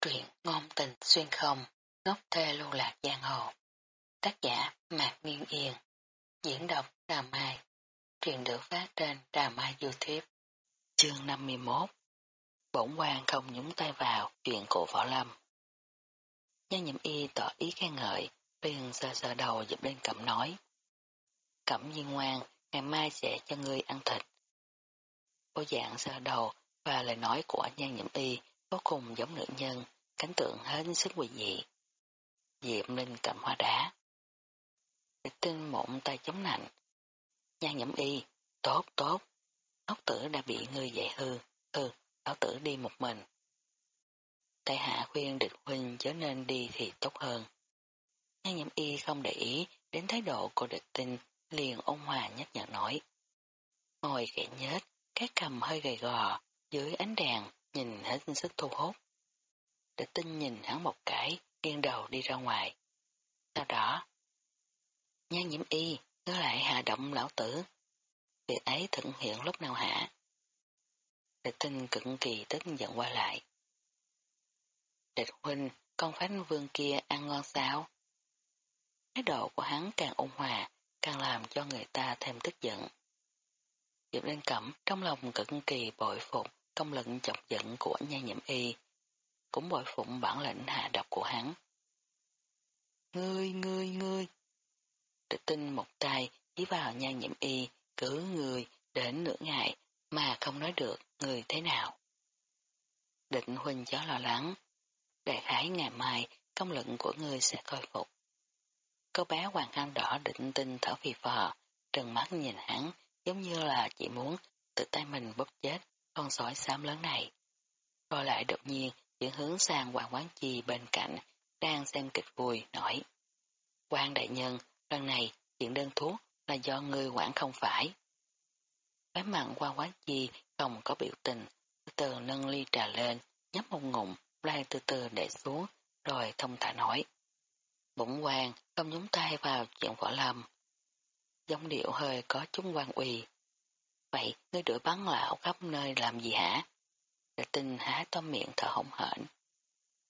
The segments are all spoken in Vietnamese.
Truyện ngôn tình xuyên không, ngốc thê lưu lạc giang hồ. Tác giả Mạc Nguyên Yên. Diễn đọc Đà Mai. Truyện được phát trên Đà Mai Youtube. Chương 51 Bổn quan không nhúng tay vào chuyện của Võ Lâm. Nhân nhậm y tỏ ý khen ngợi, liền sơ sơ đầu dịp lên cẩm nói. Cẩm nhiên ngoan, ngày mai sẽ cho ngươi ăn thịt. Bộ dạng sơ đầu và lời nói của nhan nhậm y vô cùng giống nữ nhân, cánh tượng hết sức quỳ dị. diệp Linh cầm hoa đá. Địch tinh mộng tay chống nạnh. Nhan nhẫm y, tốt, tốt. Ốc tử đã bị ngươi dạy hư, hư, ốc tử đi một mình. Tại hạ khuyên địch huynh chớ nên đi thì tốt hơn. Nhan nhẫm y không để ý đến thái độ của địch tinh, liền ôn hòa nhắc nhở nói. Ngồi kẻ nhết, cái cầm hơi gầy gò, dưới ánh đèn, nhìn hết sức thu hút. Địch tinh nhìn hắn một cái, nghiêng đầu đi ra ngoài. Sau đó, nhan nhiễm y, nó lại hạ động lão tử. Việc ấy thực hiện lúc nào hả? Địch tinh cực kỳ tức giận qua lại. Địch huynh, con phánh vương kia ăn ngon sao? Thái độ của hắn càng ôn hòa, càng làm cho người ta thêm tức giận. Diệp Linh Cẩm trong lòng cực kỳ bội phục công lực chọc giận của nha nhiễm y, cũng bội phụng bản lệnh hạ độc của hắn. Ngươi, ngươi, ngươi! Địch tinh một tay chỉ vào nha nhiễm y, cứ người đến nửa ngày mà không nói được người thế nào. Định huynh chó lo lắng, đại khái ngày mai công lực của ngươi sẽ khôi phục. Cô bé hoàng khăn đỏ định tinh thở phì phò, trừng mắt nhìn hắn giống như là chỉ muốn tự tay mình bóp chết con sói xám lớn này. Rồi lại đột nhiên chuyển hướng sang Hoàng Quán Chi bên cạnh, đang xem kịch vui, nói. quan đại nhân, lần này chuyện đơn thuốc là do người quản không phải. Phái mặn Hoàng Quán Chi không có biểu tình, từ từ nâng ly trà lên, nhấp một ngụm, lại từ từ để xuống, rồi thông thả nói. Bụng quan không nhúng tay vào chuyện võ lâm. Giống điệu hơi có chút quan uy. Vậy ngươi đuổi bắn lão khắp nơi làm gì hả? Địch tinh há to miệng thở hổn hển.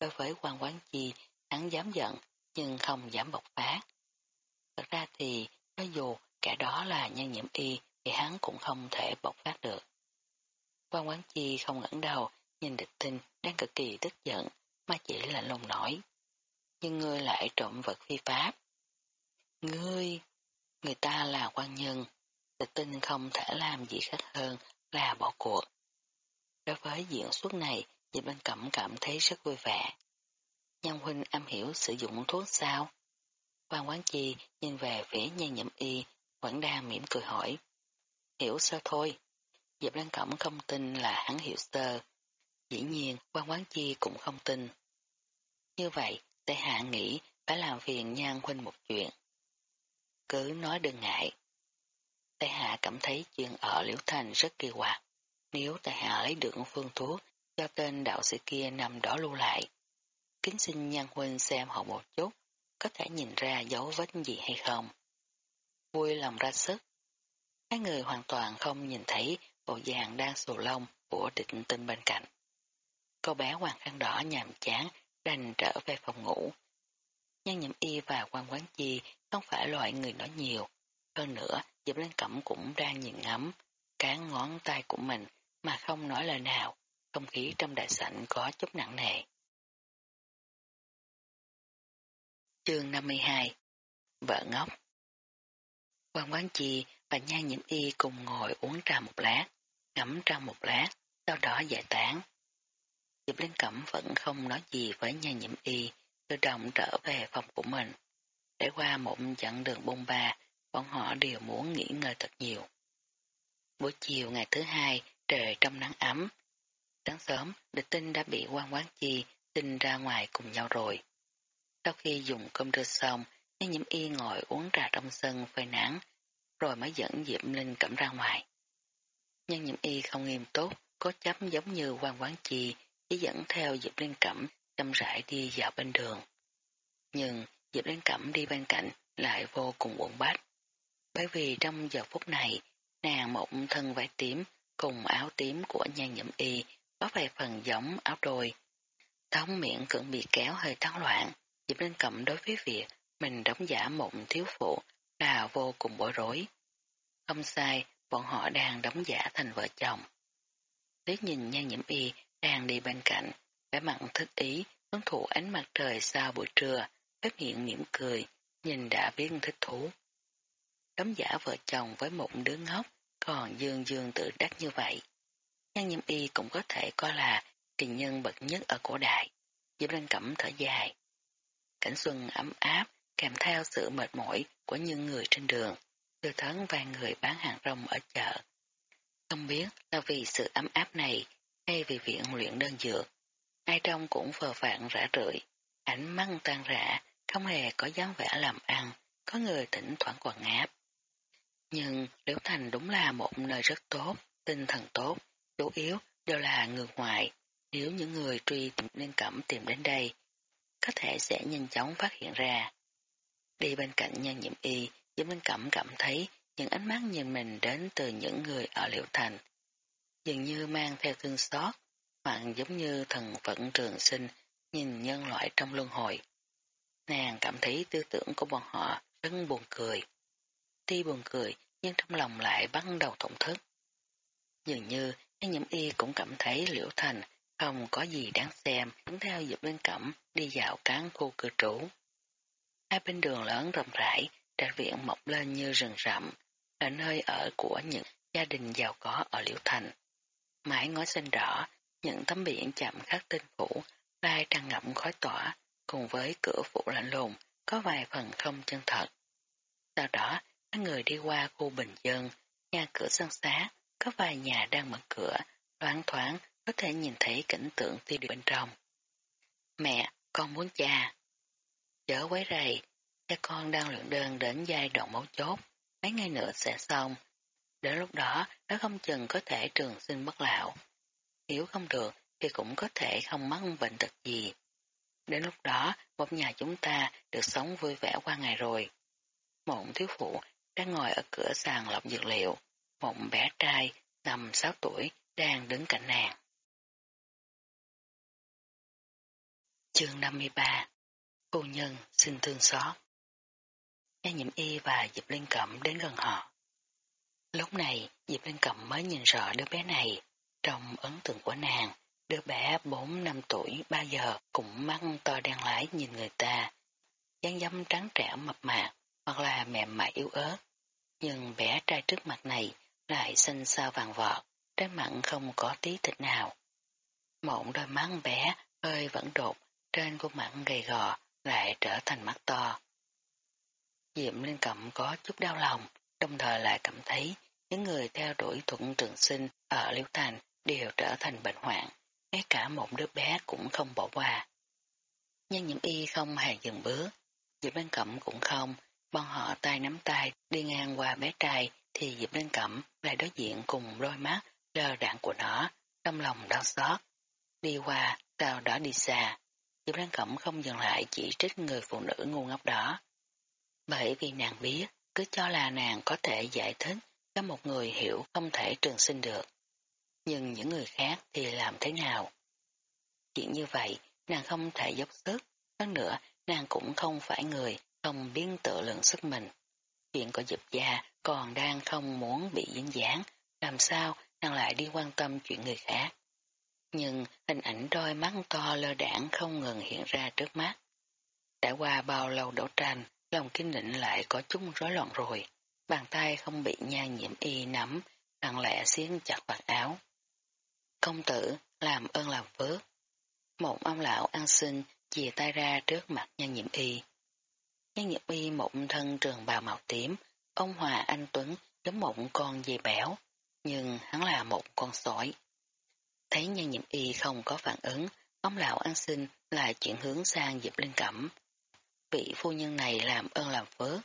Đối với quan quán chi, hắn dám giận, nhưng không dám bộc phát. Thật ra thì, cho dù cả đó là nhân nhiễm y, thì hắn cũng không thể bộc phát được. Quan quán chi không ngẩng đầu, nhìn địch tinh đang cực kỳ tức giận, mà chỉ là lùng nổi. Nhưng ngươi lại trộm vật phi pháp. Ngươi, người ta là quan nhân, địch tinh không thể làm gì khác hơn là bỏ cuộc. Đối với diễn xuất này, Diệp Văn Cẩm cảm thấy rất vui vẻ. Nhân huynh am hiểu sử dụng thuốc sao? Quan quán chi nhìn về phía nhân nhậm y, quảng đa mỉm cười hỏi. Hiểu sơ thôi. Diệp Lan Cẩm không tin là hắn hiểu sơ. Dĩ nhiên, quan quán chi cũng không tin. Như vậy, Tệ Hạ nghĩ phải làm phiền nhan huynh một chuyện. Cứ nói đừng ngại. Tài Hạ cảm thấy chuyện ở ờ, Liễu Thành rất kỳ quặc. Nếu tại hạ lấy được phương thuốc cho tên đạo sĩ kia nằm đó lưu lại, kính xin nhan huynh xem họ một chút, có thể nhìn ra dấu vết gì hay không. Vui lòng ra sức. Hai người hoàn toàn không nhìn thấy bộ dạng đang sù lông của định tinh bên cạnh. Cô bé hoàng khăn đỏ nhàm chán đành trở về phòng ngủ. Nhân nhậm y và quan quán chi không phải loại người nói nhiều. Hơn nữa, Diệp Linh Cẩm cũng đang nhìn ngắm, cán ngón tay của mình mà không nói lời nào, không khí trong đại sảnh có chút nặng nề. Chương 52 Vợ ngốc Quan quán chi và nha nhiễm y cùng ngồi uống trà một lát, ngắm trà một lát, sau đó giải tán. Diệp Linh Cẩm vẫn không nói gì với nha nhiễm y, tự động trở về phòng của mình. Để qua một chặng đường bông ba, bọn họ đều muốn nghỉ ngơi thật nhiều. Buổi chiều ngày thứ hai, trời trong nắng ấm. Sáng sớm, địch tinh đã bị quan quán chi tinh ra ngoài cùng nhau rồi. Sau khi dùng cơm trưa xong, nhân nhiễm y ngồi uống trà trong sân phơi nắng, rồi mới dẫn Diệm Linh cẩm ra ngoài. Nhân nhiễm y không nghiêm túc, có chấm giống như quan quán chi, chỉ dẫn theo Diệp Linh Cẩm chăm rãi đi dạo bên đường. Nhưng Diệp Linh Cẩm đi bên cạnh lại vô cùng buồn bách. Bởi vì trong giờ phút này, nàng mộng thân vải tím cùng áo tím của nhan nhậm y có vài phần giống áo đôi. Tống miệng cưỡng bị kéo hơi tán loạn, Diệp Linh Cẩm đối với việc mình đóng giả mộng thiếu phụ là vô cùng bối rối. Không sai, bọn họ đang đóng giả thành vợ chồng. Liếc nhìn nhan nhiễm y đang đi bên cạnh, vẻ mặn thức ý, hứng thụ ánh mặt trời sau buổi trưa, phát hiện mỉm cười, nhìn đã biết thích thú. Đóng giả vợ chồng với một đứa ngốc, còn dương dương tự đắc như vậy. Nhan nhiễm y cũng có thể coi là tình nhân bậc nhất ở cổ đại. Diệp Lan Cẩm thở dài. Cảnh xuân ấm áp, kèm theo sự mệt mỏi của những người trên đường, từ thấn vài người bán hàng rong ở chợ. Không biết là vì sự ấm áp này hay vì viện luyện đơn dược, ai trong cũng phờ phạn rã rượi, ánh mắt tan rã, không hề có dáng vẻ làm ăn, có người tỉnh thoảng còn ngáp. Nhưng Liễu Thành đúng là một nơi rất tốt, tinh thần tốt, chủ yếu đều là người ngoại. Nếu những người truy tìm liên cẩm tìm đến đây, có thể sẽ nhanh chóng phát hiện ra. Đi bên cạnh nhân nhiệm y, Diệp Minh Cẩm cảm thấy những ánh mắt nhìn mình đến từ những người ở Liễu Thành. Dường như mang theo thương xót, hoặc giống như thần vận trường sinh nhìn nhân loại trong luân hồi. Nàng cảm thấy tư tưởng của bọn họ rất buồn cười. Tuy buồn cười, nhưng trong lòng lại bắt đầu thổn thức. Dường như, nhân nhiễm y cũng cảm thấy Liễu Thành không có gì đáng xem, đứng theo Diệp Linh Cẩm đi dạo cán khu cư trú. Hai bên đường lớn rộng rãi, trạch viện mọc lên như rừng rậm, là nơi ở của những gia đình giàu có ở Liễu Thành. Mãi ngói xanh đỏ, những tấm biển chạm khắc tinh phủ, lai trăng ngậm khói tỏa, cùng với cửa phủ lạnh lùng, có vài phần không chân thật. Sau đó, hai người đi qua khu bình dân, nhà cửa sân xá, có vài nhà đang mở cửa, loáng thoáng có thể nhìn thấy cảnh tượng tiêu điều bên trong. Mẹ, con muốn cha. Chớ quấy rầy, cha con đang luyện đơn đến giai đoạn mấu chốt, mấy ngày nữa sẽ xong. Đến lúc đó, nó không chừng có thể trường sinh bất lão. Nếu không được, thì cũng có thể không mắc bệnh tật gì. Đến lúc đó, một nhà chúng ta được sống vui vẻ qua ngày rồi. Mộng thiếu phụ đang ngồi ở cửa sàn lọc dược liệu. Một bé trai, năm sáu tuổi, đang đứng cạnh nàng. Chương 53 cô nhân xin thương xót Gia nhiễm y và Diệp Linh Cẩm đến gần họ. Lúc này, Diệp Linh Cẩm mới nhìn rõ đứa bé này. Trong ấn tượng của nàng, đứa bé 4 năm tuổi 3 giờ cũng mắt to đen lái nhìn người ta. dáng dâm trắng trẻo mập mạp hoặc là mềm mại yếu ớt. Nhưng bé trai trước mặt này lại xinh sao vàng vọt, trái mặn không có tí thịt nào. Mộng đôi mắt bé hơi vẫn đột, trên khuôn mặt gầy gò lại trở thành mắt to. Diệm Liên Cẩm có chút đau lòng, đồng thời lại cảm thấy những người theo đuổi thuận trường sinh ở Liêu Thành đều trở thành bệnh hoạn, ngay cả một đứa bé cũng không bỏ qua. Nhưng những y không hề dừng bước, Diệp Liên Cẩm cũng không, bọn họ tay nắm tay đi ngang qua bé trai thì Diệp Linh Cẩm lại đối diện cùng đôi mắt lờ đạn của nó, trong lòng đau xót. Đi qua, sau đó đi xa. Diệp Linh Cẩm không dừng lại chỉ trích người phụ nữ ngu ngốc đó. Bởi vì nàng biết, cứ cho là nàng có thể giải thích cho một người hiểu không thể trường sinh được. Nhưng những người khác thì làm thế nào? Chuyện như vậy, nàng không thể dốc sức, hơn nữa nàng cũng không phải người không biến tự lượng sức mình. Chuyện của dịp già còn đang không muốn bị dính dáng, làm sao nàng lại đi quan tâm chuyện người khác. Nhưng hình ảnh đôi mắt to lơ đảng không ngừng hiện ra trước mắt. Đã qua bao lâu đấu tranh, lòng kinh định lại có chút rối loạn rồi. Bàn tay không bị nha nhiễm y nắm, lặng lẽ xiên chặt vạt áo. Công tử, làm ơn làm phước. Một ông lão ăn xin chìa tay ra trước mặt nha nhiễm y. Nhan Nhật y mộng thân trường bào màu tím, ông Hòa Anh Tuấn giống mộng con dì béo, nhưng hắn là một con sói. Thấy nhân Nhật y không có phản ứng, ông lão ăn xin lại chuyển hướng sang Diệp Linh Cẩm. Vị phu nhân này làm ơn làm phước,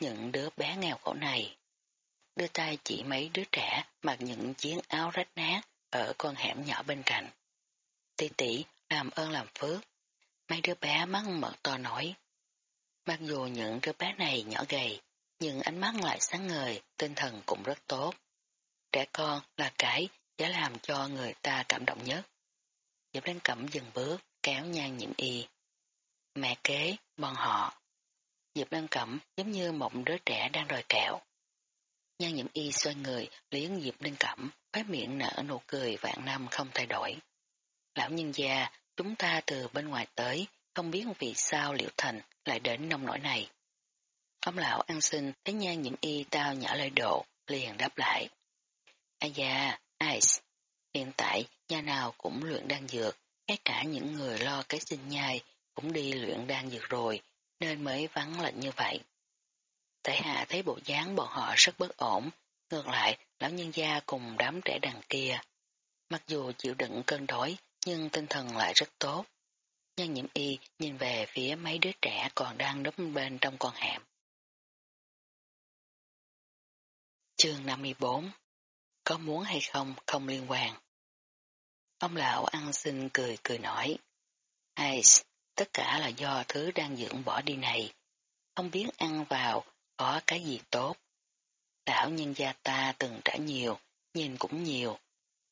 những đứa bé nghèo khổ này. Đưa tay chỉ mấy đứa trẻ mặc những chiếc áo rách nát ở con hẻm nhỏ bên cạnh. Tỷ tỷ làm ơn làm phước. Mấy đứa bé mắt mở to nói. Mặc dù những đứa bé này nhỏ gầy, nhưng ánh mắt lại sáng ngời, tinh thần cũng rất tốt. Trẻ con là cái đã làm cho người ta cảm động nhất. Diệp Lan Cẩm dừng bước, kéo nhan nhiễm y. Mẹ kế, bọn họ. Diệp Lan Cẩm giống như một đứa trẻ đang đòi kẹo. Nhan nhiễm y xoay người, liếng Diệp Lan Cẩm, khóe miệng nở nụ cười vạn năm không thay đổi. Lão nhân gia, chúng ta từ bên ngoài tới, không biết vì sao Liễu Thành lại đến nông nỗi này. Ông lão ăn xin thấy nhan nhiễm y tao nhỏ lời độ, liền đáp lại. Ây da, Ice, hiện tại nhà nào cũng luyện đan dược, ngay cả những người lo cái sinh nhai cũng đi luyện đan dược rồi, nên mới vắng lạnh như vậy. Tại hạ thấy bộ dáng bọn họ rất bất ổn, ngược lại lão nhân gia cùng đám trẻ đằng kia. Mặc dù chịu đựng cơn đói, nhưng tinh thần lại rất tốt. Nhân nhiễm y nhìn về phía mấy đứa trẻ còn đang núp bên trong con hẻm. Chương 54 Có muốn hay không không liên quan. Ông lão ăn xin cười cười nói. Ai, tất cả là do thứ đang dưỡng bỏ đi này. Không biết ăn vào có cái gì tốt. Lão nhân gia ta từng trả nhiều, nhìn cũng nhiều.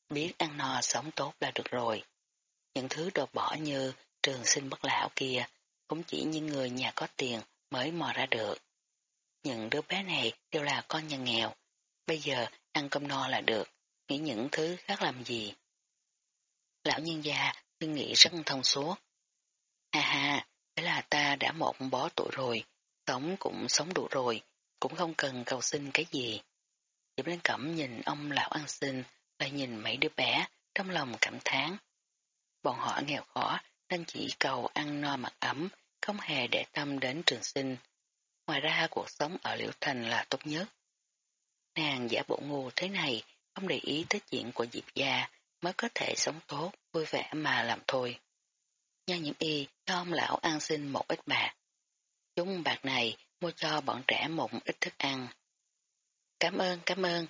Biết ăn no sống tốt là được rồi. Những thứ đồ bỏ như trường sinh bất lão kia cũng chỉ những người nhà có tiền mới mò ra được. Những đứa bé này đều là con nhà nghèo, Bây giờ ăn cơm no là được, nghĩ những thứ khác làm gì. Lão nhân gia suy nghĩ rất thông suốt. Ha ha, thế là ta đã một bó tuổi rồi, sống cũng sống đủ rồi, cũng không cần cầu xin cái gì. Diệp Lên Cẩm nhìn ông lão ăn xin, lại nhìn mấy đứa bé, trong lòng cảm thán. Bọn họ nghèo khó, nên chỉ cầu ăn no mặc ấm, không hề để tâm đến trường sinh. Ngoài ra cuộc sống ở Liễu Thành là tốt nhất. Nàng giả bộ ngu thế này, không để ý tới chuyện của Diệp gia, mới có thể sống tốt, vui vẻ mà làm thôi. Nhan nhiễm y cho ông lão ăn xin một ít bạc. Chúng bạc này mua cho bọn trẻ một ít thức ăn. Cảm ơn, cảm ơn.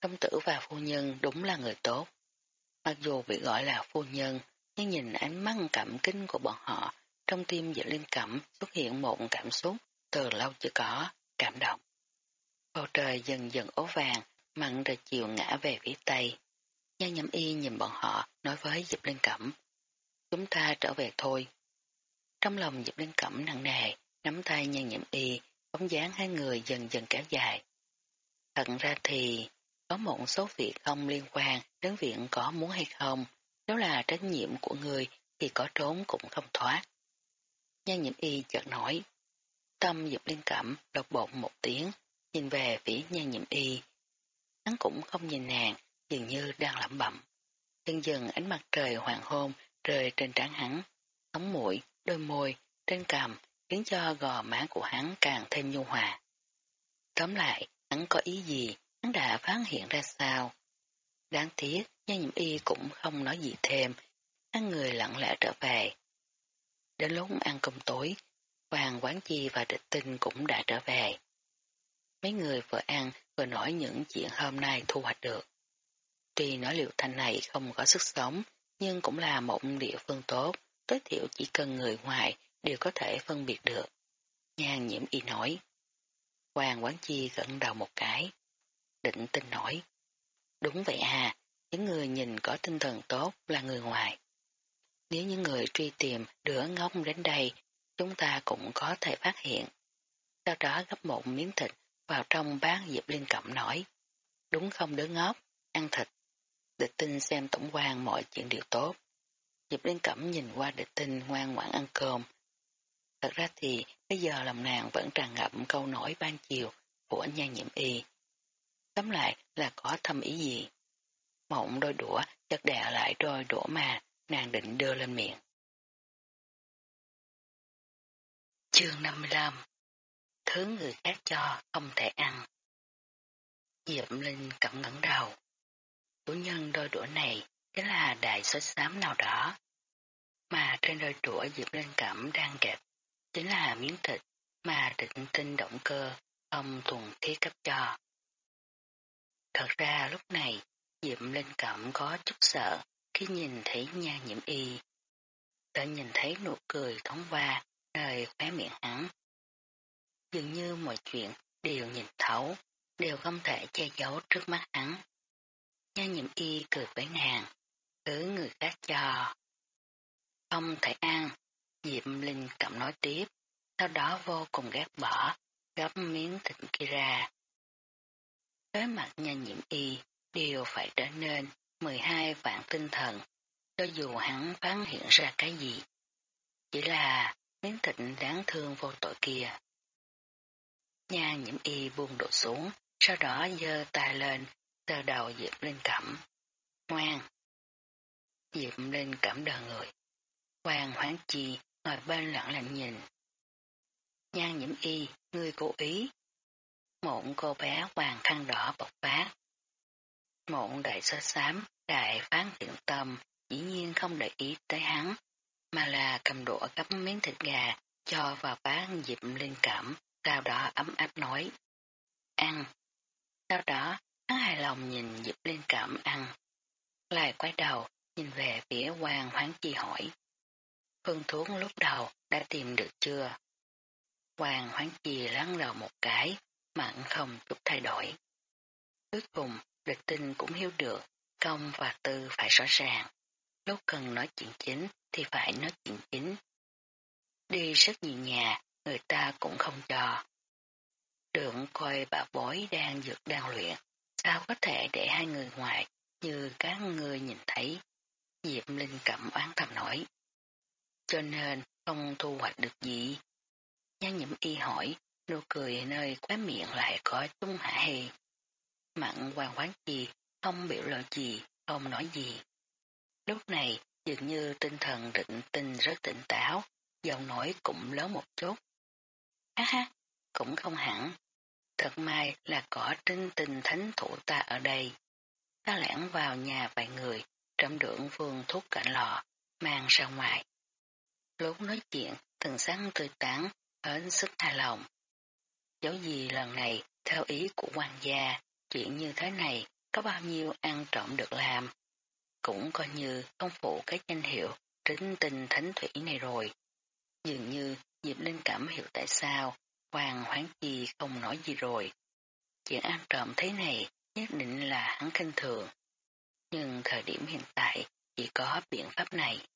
Công tử và phu nhân đúng là người tốt. Mặc dù bị gọi là phu nhân, nhưng nhìn ánh mắt cảm kinh của bọn họ, trong tim dự liên Cẩm xuất hiện một cảm xúc từ lâu chưa có, cảm động. Bầu trời dần dần ố vàng, mặn trời chiều ngã về phía tây. Nha nhậm y nhìn bọn họ, nói với Diệp liên Cẩm. Chúng ta trở về thôi. Trong lòng Diệp liên Cẩm nặng nề, nắm tay nha nhậm y, bóng dáng hai người dần dần kéo dài. Thật ra thì, có một số việc không liên quan đến viện có muốn hay không, nếu là trách nhiệm của người thì có trốn cũng không thoát. Nha nhậm y chợt nói. Tâm dục liên Cẩm đột bột một tiếng, nhìn về phía nhan nhiễm y. Hắn cũng không nhìn nàng, dường như đang lẩm bẩm. Dần dần ánh mặt trời hoàng hôn rơi trên trán hắn, ống mũi, đôi môi, trên cằm, khiến cho gò má của hắn càng thêm nhu hòa. Tóm lại, hắn có ý gì, hắn đã phát hiện ra sao. Đáng tiếc, nhan nhiễm y cũng không nói gì thêm, ăn người lặng lẽ trở về. Đến lúc ăn cơm tối, Hoàng Quán Chi và Địch Tinh cũng đã trở về. Mấy người vừa ăn vừa nói những chuyện hôm nay thu hoạch được. Tuy nói liệu thanh này không có sức sống, nhưng cũng là một địa phương tốt, tối thiểu chỉ cần người ngoài đều có thể phân biệt được. Nhan nhiễm y nói. Hoàng Quán Chi gật đầu một cái. Định tin nói. Đúng vậy à, những người nhìn có tinh thần tốt là người ngoài. Nếu những người truy tìm đứa ngốc đến đây, chúng ta cũng có thể phát hiện. Sau đó gấp một miếng thịt vào trong bát Diệp Liên Cẩm nói. Đúng không đứa ngốc, ăn thịt. Địch tinh xem tổng quan mọi chuyện đều tốt. Diệp Liên Cẩm nhìn qua địch tinh ngoan ngoãn ăn cơm. Thật ra thì bây giờ lòng nàng vẫn tràn ngập câu nổi ban chiều của nha nhiễm y. Tóm lại là có thâm ý gì? Mộng đôi đũa chật đè lại đôi đũa mà nàng định đưa lên miệng. Chương 55 thứ người khác cho không thể ăn. Diệp Linh cẩn ngẩn đầu. Chủ nhân đôi đũa này chính là đại sói xám nào đó. Mà trên đôi đũa Diệp Linh cẩm đang kẹp chính là miếng thịt mà định tinh động cơ, ông Thuần Khí cấp cho. Thật ra lúc này Diệp Linh cẩm có chút sợ khi nhìn thấy nha nhiễm y. Đã nhìn thấy nụ cười thoáng qua nơi khóe miệng hắn dường như mọi chuyện đều nhìn thấu, đều không thể che giấu trước mắt hắn. Nha nhiễm y cười với nàng, cứ người khác cho. không thể ăn. Diệp Linh Cẩm nói tiếp, sau đó vô cùng ghét bỏ, gấp miếng thịt kia ra. Đối mặt nha nhiễm y, đều phải trở nên 12 vạn tinh thần, cho dù hắn phát hiện ra cái gì. Chỉ là miếng thịt đáng thương vô tội kia. Nha nhiễm y buông đổ xuống, sau đó giơ tay lên, tờ đầu Diệp Linh Cẩm. Ngoan! Diệp Linh Cẩm đờ người. Hoàng hoáng chi ngồi bên lặng lặng nhìn. Nhan nhiễm y, ngươi cố ý. Một cô bé hoàng khăn đỏ bộc phát. Mộng đại sơ sám đại phán thiện tâm, dĩ nhiên không để ý tới hắn, mà là cầm đũa gắp miếng thịt gà cho vào bán dịp linh cảm, sau đó ấm áp nói. Ăn. Sau đó, hắn hài lòng nhìn dịp linh cảm ăn. Lại quay đầu, nhìn về phía quan hoáng chi hỏi. Phương thuốc lúc đầu đã tìm được chưa? Hoàng hoáng chi lắng đầu một cái, mặn không chút thay đổi. Cuối cùng, địch tinh cũng hiểu được, công và tư phải rõ ràng. Lúc cần nói chuyện chính thì phải nói chuyện chính. Đi rất nhiều nhà, người ta cũng không cho. Đường coi bà bối đang dược đang luyện, sao có thể để hai người ngoài như các người nhìn thấy. Diệp Linh cẩm oán thầm nổi. Cho nên không thu hoạch được gì. Nhan nhiễm y hỏi, nụ cười nơi khóe miệng lại có chung hạ hề. Mặn hoàng quán gì, không biểu lộ gì, không nói gì. Lúc này, dường như tinh thần định tinh rất tỉnh táo, giọng nói cũng lớn một chút. Ha ha, cũng không hẳn. Thật may là có trinh tình thánh thủ ta ở đây. Ta lẻn vào nhà vài người, trầm đường vương thuốc cảnh lò, mang ra ngoài. Lúc nói chuyện, từng sáng tươi tán, hết sức hài lòng. Dấu gì lần này, theo ý của quan gia, chuyện như thế này, có bao nhiêu ăn trộm được làm. Cũng coi như không phụ cái danh hiệu trính tình thánh thủy này rồi. Dường như Diệp Linh cảm hiểu tại sao Hoàng Hoáng Chi không nói gì rồi. Chuyện ăn trộm thế này nhất định là hắn kinh thường. Nhưng thời điểm hiện tại chỉ có biện pháp này.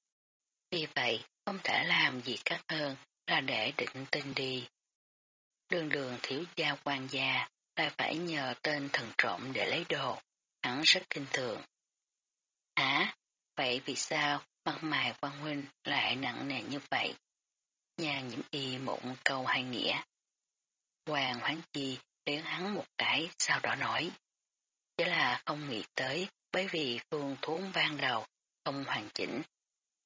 Vì vậy, không thể làm gì khác hơn là để định tin đi. Đường đường thiếu gia quan gia lại phải nhờ tên thần trộm để lấy đồ, hắn rất kinh thường. Hả? Vậy vì sao mặt mày quan huynh lại nặng nề như vậy? Nhà nhiễm y mụn câu hai nghĩa. Hoàng hoáng chi liếng hắn một cái sau đó nói. Chỉ là không nghĩ tới bởi vì phương thuốc ban đầu không hoàn chỉnh.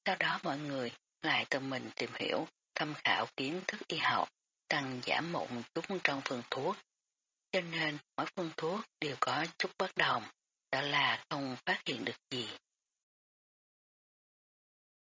Sau đó mọi người lại tự mình tìm hiểu, tham khảo kiến thức y học, tăng giảm mụn chút trong phương thuốc. Cho nên mỗi phương thuốc đều có chút bất đồng, đó là không phát hiện được gì.